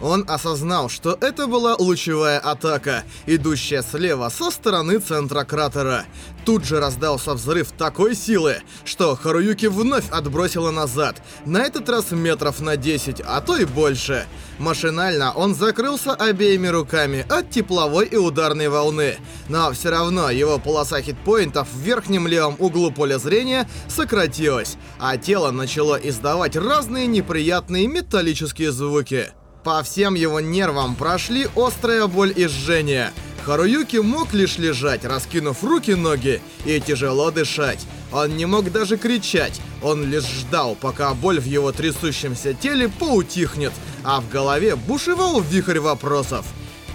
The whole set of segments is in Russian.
Он осознал, что это была лучевая атака, идущая слева со стороны центра кратера. Тут же раздался взрыв такой силы, что Харуюки вновь отбросило назад, на этот раз метров на 10, а то и больше. Машинально он закрылся обеими руками от тепловой и ударной волны, но все равно его полоса хитпоинтов в верхнем левом углу поля зрения сократилась, а тело начало издавать разные неприятные металлические звуки. По всем его нервам прошли острая боль и жжение. Харуюки мог лишь лежать, раскинув руки-ноги, и тяжело дышать. Он не мог даже кричать, он лишь ждал, пока боль в его трясущемся теле поутихнет, а в голове бушевал вихрь вопросов.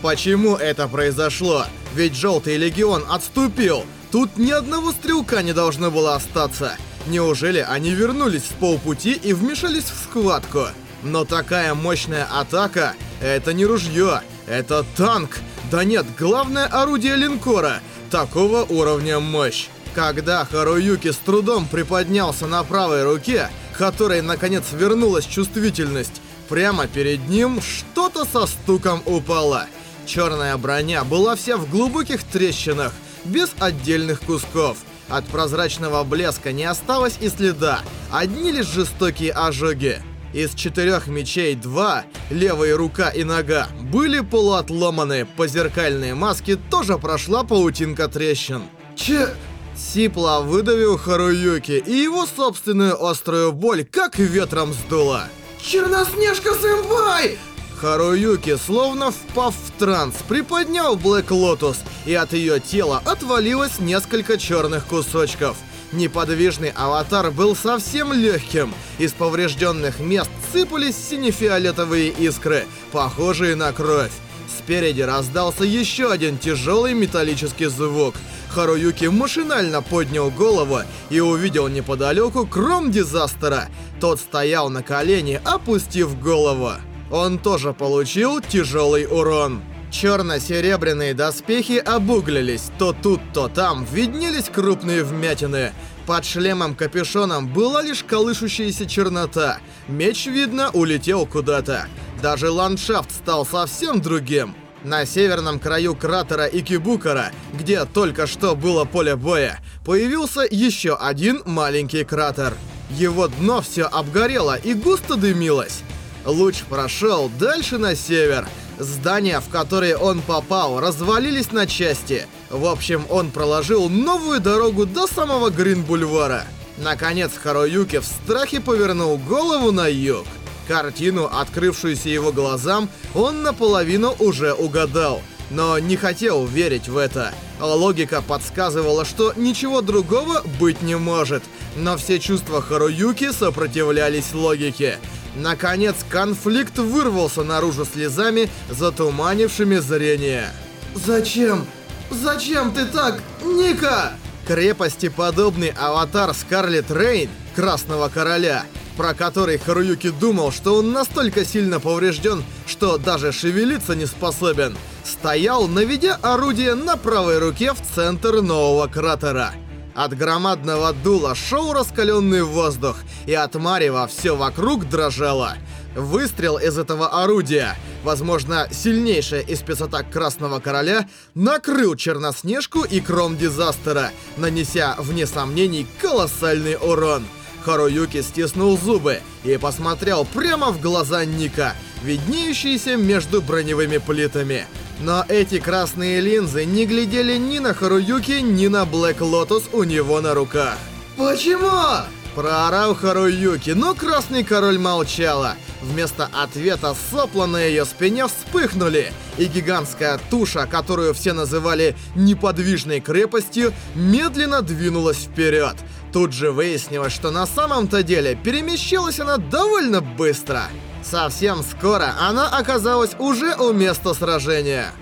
Почему это произошло? Ведь Желтый Легион отступил. Тут ни одного стрелка не должно было остаться. Неужели они вернулись с полпути и вмешались в схватку? Но такая мощная атака — это не ружье, это танк. Да нет, главное орудие линкора. Такого уровня мощь. Когда Харуюки с трудом приподнялся на правой руке, которой наконец вернулась чувствительность, прямо перед ним что-то со стуком упало. Черная броня была вся в глубоких трещинах, без отдельных кусков. От прозрачного блеска не осталось и следа, одни лишь жестокие ожоги. Из четырех мечей два, левая рука и нога, были полуотломаны, по зеркальной маске тоже прошла паутинка трещин. Че... Сипло выдавил Харуюки, и его собственную острую боль как ветром сдуло. Черноснежка-сэмпай! Харуюки, словно впав в транс, приподнял Блэк Лотус, и от ее тела отвалилось несколько черных кусочков – Неподвижный аватар был совсем легким. Из поврежденных мест сыпались сине-фиолетовые искры, похожие на кровь. Спереди раздался еще один тяжелый металлический звук. Харуюки машинально поднял голову и увидел неподалеку Кром Дизастера. Тот стоял на колени, опустив голову. Он тоже получил тяжелый урон. Черно-серебряные доспехи обуглились, то тут, то там виднелись крупные вмятины. Под шлемом-капюшоном была лишь колышущаяся чернота. Меч, видно, улетел куда-то. Даже ландшафт стал совсем другим. На северном краю кратера Икибукара, где только что было поле боя, появился еще один маленький кратер. Его дно все обгорело и густо дымилось. Луч прошел дальше на север, Здания, в которые он попал, развалились на части. В общем, он проложил новую дорогу до самого Грин-бульвара. Наконец, Харуюки в страхе повернул голову на юг. Картину, открывшуюся его глазам, он наполовину уже угадал. Но не хотел верить в это. Логика подсказывала, что ничего другого быть не может. Но все чувства Харуюки сопротивлялись логике. Наконец, конфликт вырвался наружу слезами, затуманившими зрение. «Зачем? Зачем ты так, Ника?» Крепости подобный аватар Скарлет Рейн, Красного Короля, про который Харуюки думал, что он настолько сильно поврежден, что даже шевелиться не способен, стоял, наведя орудие на правой руке в центр нового кратера. От громадного дула шел раскаленный воздух, и от Марева все вокруг дрожало. Выстрел из этого орудия, возможно, сильнейшая из спецатак Красного Короля, накрыл Черноснежку и Кром Дизастера, нанеся, вне сомнений, колоссальный урон. Харуюки стиснул зубы и посмотрел прямо в глаза Нико, виднеющиеся между броневыми плитами. Но эти красные линзы не глядели ни на Харуюки, ни на Блэк Лотус у него на руках. «Почему?» Проорал Харуюки, но Красный Король молчала. Вместо ответа сопла на ее спине вспыхнули, и гигантская туша, которую все называли неподвижной крепостью, медленно двинулась вперед. Тут же выяснилось, что на самом-то деле перемещалась она довольно быстро. Совсем скоро она оказалась уже у места сражения.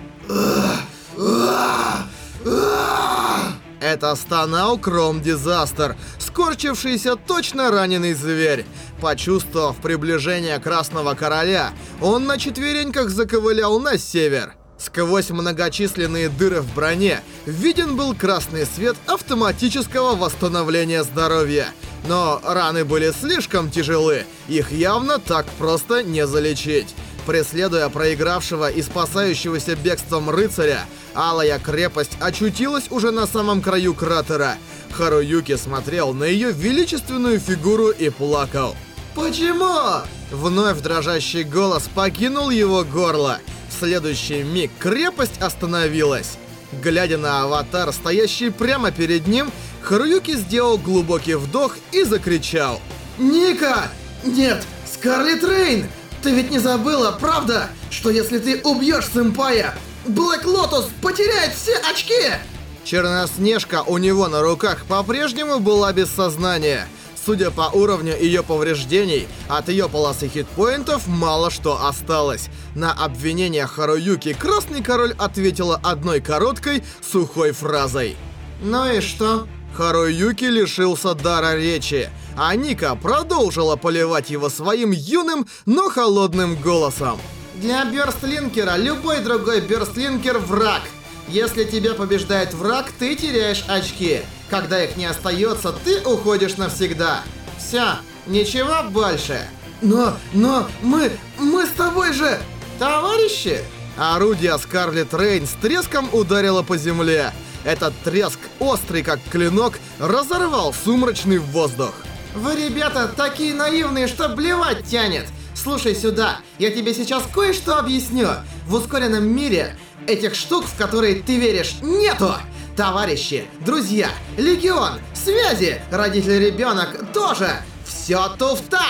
Это стонал Кром Дизастер, скорчившийся точно раненый зверь. Почувствовав приближение Красного Короля, он на четвереньках заковылял на север. Сквозь многочисленные дыры в броне виден был красный свет автоматического восстановления здоровья. Но раны были слишком тяжелы, их явно так просто не залечить. Преследуя проигравшего и спасающегося бегством рыцаря, Алая крепость очутилась уже на самом краю кратера. Харуюки смотрел на ее величественную фигуру и плакал. Почему? Вновь дрожащий голос покинул его горло. В следующий миг крепость остановилась. Глядя на аватар, стоящий прямо перед ним, Харуюки сделал глубокий вдох и закричал. Ника! Нет, Скарлетт Рейн! Ты ведь не забыла, правда, что если ты убьешь сэмпая, Блэк Лотус потеряет все очки! Черноснежка у него на руках по-прежнему была без сознания. Судя по уровню ее повреждений, от ее полосы хитпоинтов мало что осталось. На обвинение Харуюки Красный Король ответила одной короткой, сухой фразой. Ну и что? Харуюки лишился дара речи, а Нико продолжила поливать его своим юным, но холодным голосом. Для Бёрстлинкера любой другой Бёрстлинкер враг. Если тебя побеждает враг, ты теряешь очки. Когда их не остается, ты уходишь навсегда. Все, ничего больше. Но, но, мы, мы с тобой же товарищи. Орудие Скарлетт Рейн с треском ударило по земле. Этот треск, острый как клинок, разорвал сумрачный воздух. Вы, ребята, такие наивные, что блевать тянет. Слушай сюда, я тебе сейчас кое-что объясню. В ускоренном мире этих штук, в которые ты веришь, нету. Товарищи, друзья, легион, связи, родитель-ребенок тоже. Все туфта.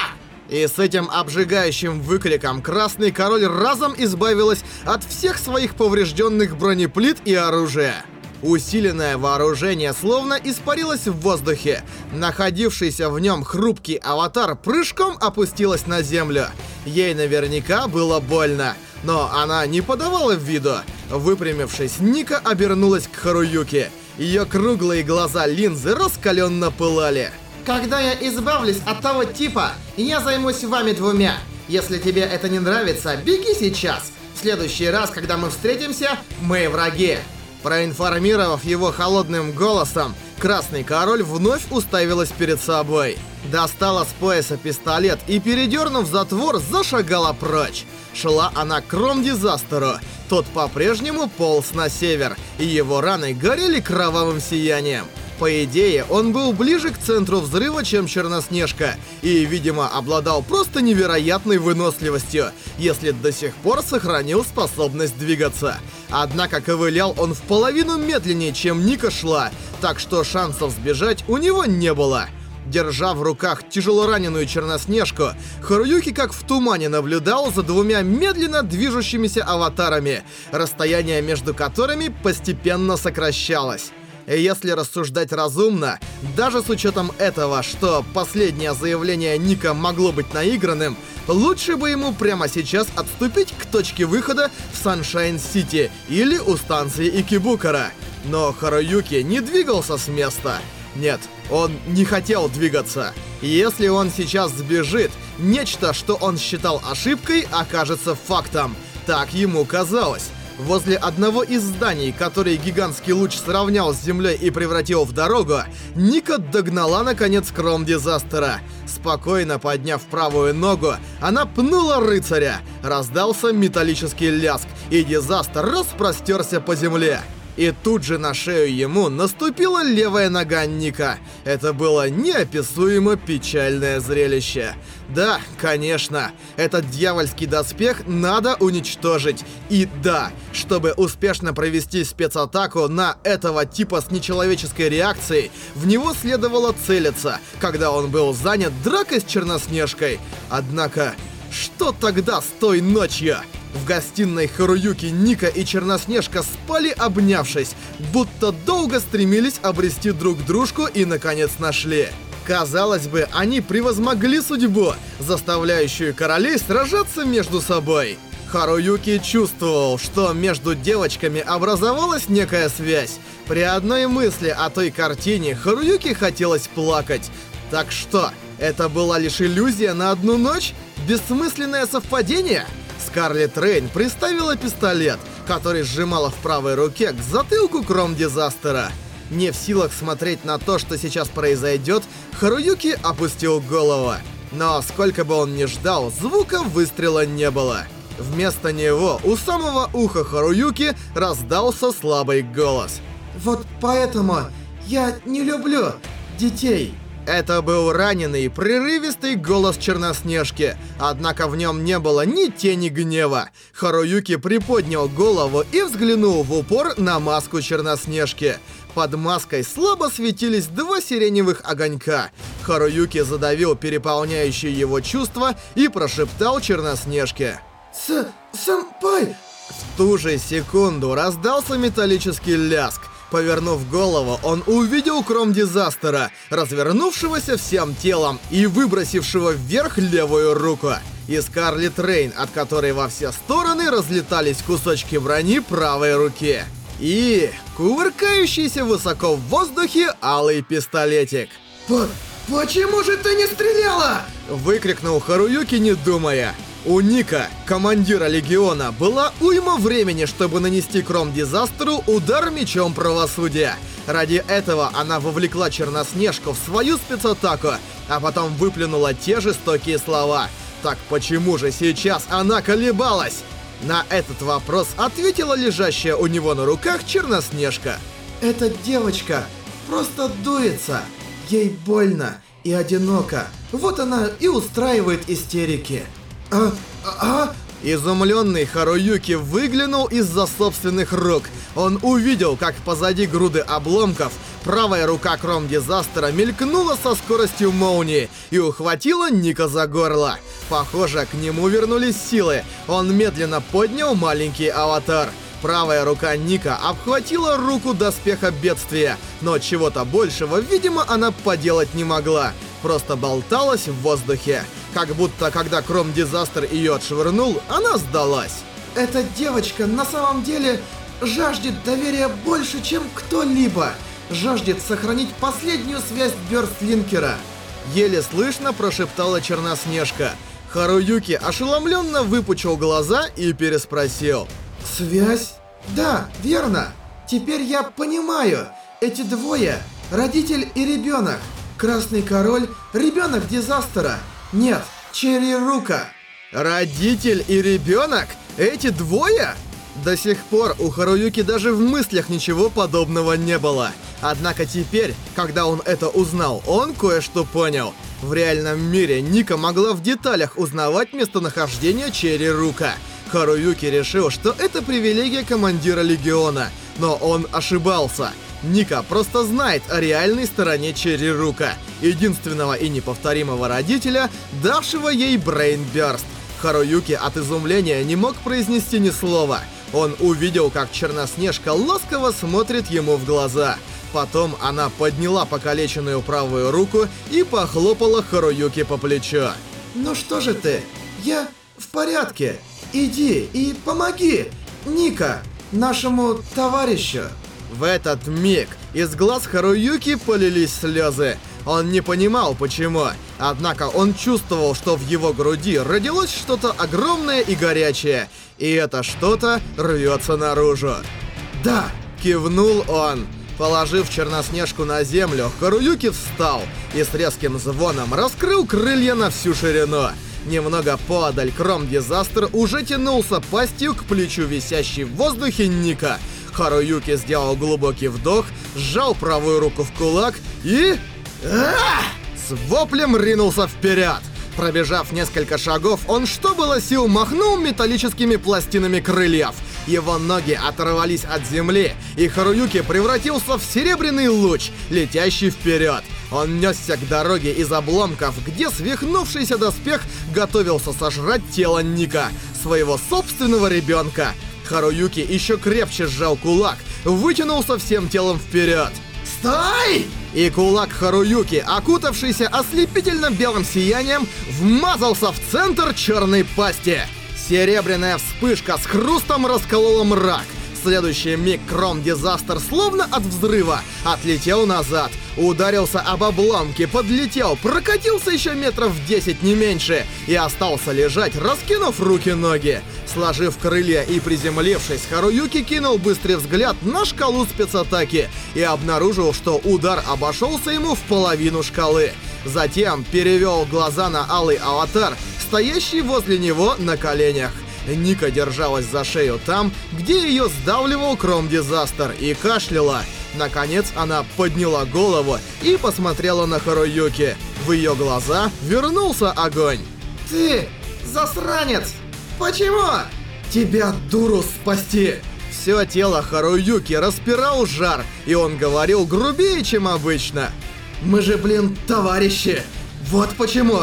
И с этим обжигающим выкриком Красный Король разом избавилась от всех своих поврежденных бронеплит и оружия. Усиленное вооружение словно испарилось в воздухе. Находившийся в нем хрупкий аватар прыжком опустилась на землю. Ей наверняка было больно, но она не подавала виду. Выпрямившись, Ника обернулась к Харуюке. Ее круглые глаза линзы раскаленно пылали. Когда я избавлюсь от того типа, я займусь вами двумя. Если тебе это не нравится, беги сейчас. В следующий раз, когда мы встретимся, мы враги. Проинформировав его холодным голосом, Красный Король вновь уставилась перед собой. Достала с пояса пистолет и, передернув затвор, зашагала прочь. Шла она к Ром-Дизастеру. Тот по-прежнему полз на север, и его раны горели кровавым сиянием. По идее, он был ближе к центру взрыва, чем Черноснежка, и, видимо, обладал просто невероятной выносливостью, если до сих пор сохранил способность двигаться. Однако ковылял он в половину медленнее, чем Ника шла, так что шансов сбежать у него не было. Держа в руках тяжелораненую Черноснежку, Харуюки как в тумане наблюдал за двумя медленно движущимися аватарами, расстояние между которыми постепенно сокращалось. Если рассуждать разумно, даже с учетом этого, что последнее заявление Ника могло быть наигранным, лучше бы ему прямо сейчас отступить к точке выхода в Саншайн-Сити или у станции Икебукуро. Но Харуюки не двигался с места. Нет, он не хотел двигаться. Если он сейчас сбежит, нечто, что он считал ошибкой, окажется фактом. Так ему казалось. Возле одного из зданий, который гигантский луч сравнял с землей и превратил в дорогу, Нико догнала наконец Кром Дизастера. Спокойно подняв правую ногу, она пнула рыцаря. Раздался металлический ляск, и Дизастер распростерся по земле. И тут же на шею ему наступила левая нога Ника. Это было неописуемо печальное зрелище. Да, конечно, этот дьявольский доспех надо уничтожить. И да, чтобы успешно провести спецатаку на этого типа с нечеловеческой реакцией, в него следовало целиться, когда он был занят дракой с Черноснежкой. Однако, что тогда с той ночью? В гостиной Харуюки, Ника и Черноснежка спали обнявшись, будто долго стремились обрести друг дружку и наконец нашли. Казалось бы, они превозмогли судьбу, заставляющую королей сражаться между собой. Харуюки чувствовал, что между девочками образовалась некая связь. При одной мысли о той картине Харуюки хотелось плакать. Так что, это была лишь иллюзия на одну ночь? Бессмысленное совпадение? Скарлетт Рейн приставила пистолет, который сжимала в правой руке к затылку Кром-Дизастера. Не в силах смотреть на то, что сейчас произойдет, Харуюки опустил голову. Но сколько бы он ни ждал, звука выстрела не было. Вместо него у самого уха Харуюки раздался слабый голос. Вот поэтому я не люблю детей. Это был раненый, прерывистый голос Черноснежки, однако в нем не было ни тени гнева. Харуюки приподнял голову и взглянул в упор на маску Черноснежки. Под маской слабо светились два сиреневых огонька. Харуюки задавил переполняющие его чувства и прошептал Черноснежке. С... сэмпай! В ту же секунду раздался металлический ляск. Повернув голову, он увидел Кром-Дизастера, развернувшегося всем телом и выбросившего вверх левую руку. И Скарлет Рейн, от которой во все стороны разлетались кусочки брони правой руки. И кувыркающийся высоко в воздухе алый пистолетик. По... почему же ты не стреляла? Выкрикнул Харуюки, не думая. У Ника, командира Легиона, была уйма времени, чтобы нанести Кром-Дизастеру удар мечом правосудия. Ради этого она вовлекла Черноснежку в свою спецатаку, а потом выплюнула те жестокие слова. Так почему же сейчас она колебалась? На этот вопрос ответила лежащая у него на руках Черноснежка. Эта девочка просто дуется. Ей больно и одиноко. Вот она и устраивает истерики. А, а, Изумленный Харуюки выглянул из-за собственных рук. Он увидел, как позади груды обломков правая рука Кром Дизастера мелькнула со скоростью молнии и ухватила Ника за горло. Похоже, к нему вернулись силы. Он медленно поднял маленький аватар. Правая рука Ника обхватила руку доспеха бедствия, но чего-то большего, видимо, она поделать не могла. Просто болталась в воздухе. Как будто, когда Кром Дизастер ее отшвырнул, она сдалась. Эта девочка на самом деле жаждет доверия больше, чем кто-либо. Жаждет сохранить последнюю связь Бёрстлинкера. Еле слышно прошептала Черноснежка. Харуюки ошеломленно выпучил глаза и переспросил. Связь? Да, верно. Теперь я понимаю. Эти двое — родитель и ребенок. Красный король — ребенок Дизастера. Нет, Черри Рука. Родитель и ребенок? Эти двое? До сих пор у Харуюки даже в мыслях ничего подобного не было. Однако теперь, когда он это узнал, он кое-что понял. В реальном мире Ника могла в деталях узнавать местонахождение Черри Рука. Харуюки решил, что это привилегия командира Легиона, но он ошибался. Ника просто знает о реальной стороне Черри Рука, единственного и неповторимого родителя, давшего ей Брейнберст. Харуюки от изумления не мог произнести ни слова. Он увидел, как Черноснежка ласково смотрит ему в глаза. Потом она подняла покалеченную правую руку и похлопала Харуюки по плечу. Ну что же ты? Я в порядке. Иди и помоги, Ника, нашему товарищу. В этот миг из глаз Харуюки полились слезы. Он не понимал, почему. Однако он чувствовал, что в его груди родилось что-то огромное и горячее. И это что-то рвется наружу. Да, кивнул он. Положив Черноснежку на землю, Харуюки встал и с резким звоном раскрыл крылья на всю ширину. Немного подаль Кром Дизастер уже тянулся пастью к плечу висящей в воздухе Ника. Харуюки сделал глубокий вдох, сжал правую руку в кулак и... С воплем ринулся вперед. Пробежав несколько шагов, он что было сил махнул металлическими пластинами крыльев. Его ноги оторвались от земли, и Харуюки превратился в серебряный луч, летящий вперед. Он несся к дороге из обломков, где свихнувшийся доспех готовился сожрать тело Ника, своего собственного ребенка. Харуюки еще крепче сжал кулак, вытянулся всем телом вперед. Стой! И кулак Харуюки, окутавшийся ослепительно белым сиянием, вмазался в центр черной пасти. Серебряная вспышка с хрустом расколола мрак. Следующий миг Кром Дизастер словно от взрыва отлетел назад, ударился об обломки, подлетел, прокатился еще метров 10 не меньше и остался лежать, раскинув руки-ноги. Сложив крылья и приземлившись, Харуюки кинул быстрый взгляд на шкалу спецатаки и обнаружил, что удар обошелся ему в половину шкалы. Затем перевел глаза на алый аватар, стоящий возле него на коленях. Ника держалась за шею там, где ее сдавливал Кром-дизастер и кашляла. Наконец она подняла голову и посмотрела на Харуюки. В ее глаза вернулся огонь. Ты засранец! Почему? Тебя, дуру, спасти! Все тело Харуюки распирал жар, и он говорил грубее, чем обычно. Мы же, блин, товарищи! Вот почему!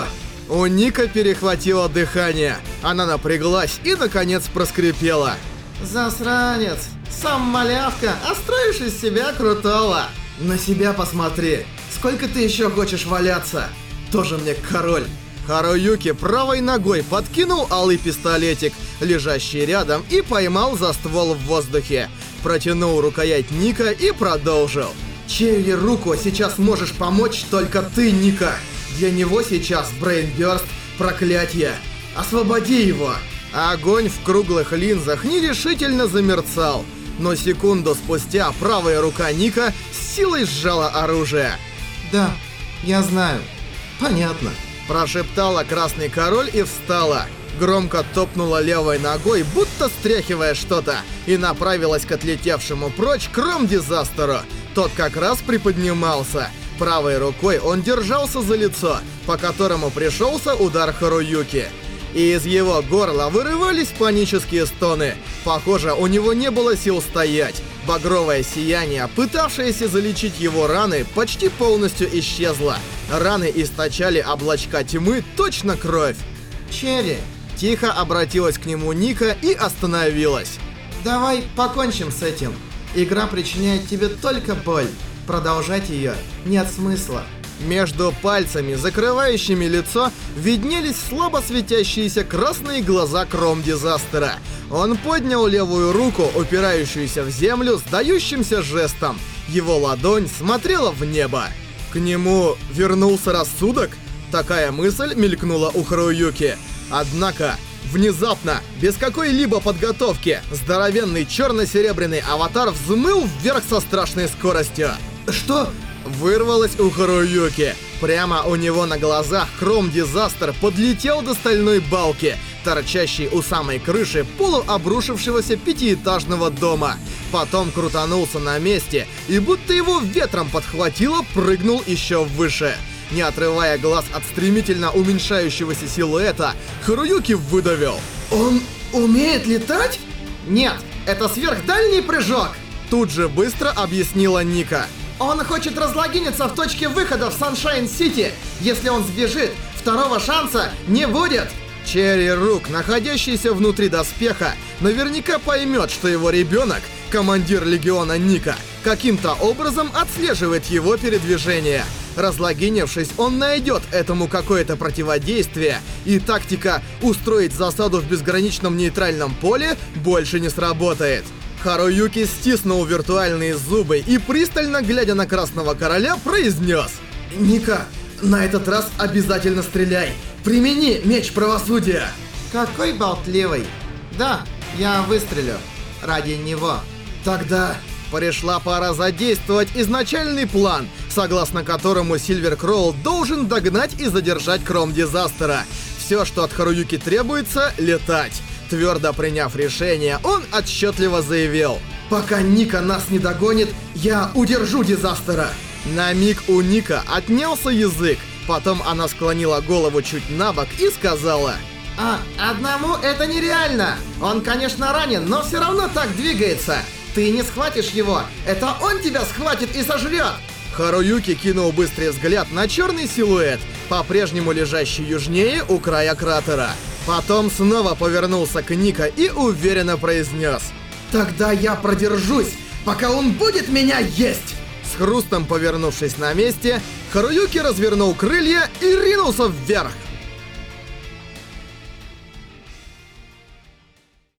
У Ника перехватило дыхание. Она напряглась и, наконец, проскрипела. Засранец! Сам малявка, а строишь из себя крутого! На себя посмотри! Сколько ты еще хочешь валяться? Тоже мне король! Харуюки правой ногой подкинул алый пистолетик, лежащий рядом, и поймал за ствол в воздухе. Протянул рукоять Ника и продолжил. Чьей руку сейчас можешь помочь только ты, Ника? Для него сейчас Брейнбёрст — проклятие. Освободи его! Огонь в круглых линзах нерешительно замерцал. Но секунду спустя правая рука Ника с силой сжала оружие. Да, я знаю. Понятно. Прошептала Красный Король и встала. Громко топнула левой ногой, будто стряхивая что-то, и направилась к отлетевшему прочь Кром-дизастеру. Тот как раз приподнимался. Правой рукой он держался за лицо, по которому пришелся удар Харуюки. И из его горла вырывались панические стоны. Похоже, у него не было сил стоять. Багровое сияние, пытавшееся залечить его раны, почти полностью исчезло. Раны источали облачка тьмы, точно кровь. Черри, Тихо обратилась к нему Ника и остановилась. давай покончим с этим. Игра причиняет тебе только боль. Продолжать ее нет смысла. Между пальцами, закрывающими лицо, виднелись слабо светящиеся красные глаза Кром-дизастера. Он поднял левую руку, упирающуюся в землю, сдающимся жестом. Его ладонь смотрела в небо. К нему вернулся рассудок? Такая мысль мелькнула у Харуюки. Однако, внезапно, без какой-либо подготовки, здоровенный черно-серебряный аватар взмыл вверх со страшной скоростью. Что? Вырвалось у Харуюки. Прямо у него на глазах Кром-дизастер подлетел до стальной балки, торчащей у самой крыши полуобрушившегося пятиэтажного дома. Потом крутанулся на месте и будто его ветром подхватило, прыгнул еще выше. Не отрывая глаз от стремительно уменьшающегося силуэта, Харуюки выдавил. Он умеет летать? Нет, это сверхдальний прыжок. Тут же быстро объяснила Ника. Он хочет разлогиниться в точке выхода в Саншайн-Сити. Если он сбежит, второго шанса не будет. Черри Рук, находящийся внутри доспеха, наверняка поймет, что его ребенок, командир легиона Ника, каким-то образом отслеживает его передвижение. Разлогинившись, он найдет этому какое-то противодействие, и тактика «устроить засаду в безграничном нейтральном поле» больше не сработает. Харуюки стиснул виртуальные зубы и, пристально глядя на Красного Короля, произнес Ника, на этот раз обязательно стреляй. Примени меч правосудия. Какой болтливый. Да, я выстрелю. Ради него. Тогда... Пришла пора задействовать изначальный план, согласно которому Сильвер Кроул должен догнать и задержать Кром Дизастера. Все, что от Харуюки требуется — летать. Твердо приняв решение, он отчетливо заявил. Пока Ника нас не догонит, я удержу Дизастера. На миг у Ника отнялся язык, потом она склонила голову чуть на бок и сказала... А, одному это нереально. Он, конечно, ранен, но все равно так двигается. Ты не схватишь его. Это он тебя схватит и сожрет. Харуюки кинул быстрый взгляд на черный силуэт, по-прежнему лежащий южнее у края кратера. Потом снова повернулся к Ника и уверенно произнес. Тогда я продержусь, пока он будет меня есть. С хрустом повернувшись на месте, Харуюки развернул крылья и ринулся вверх.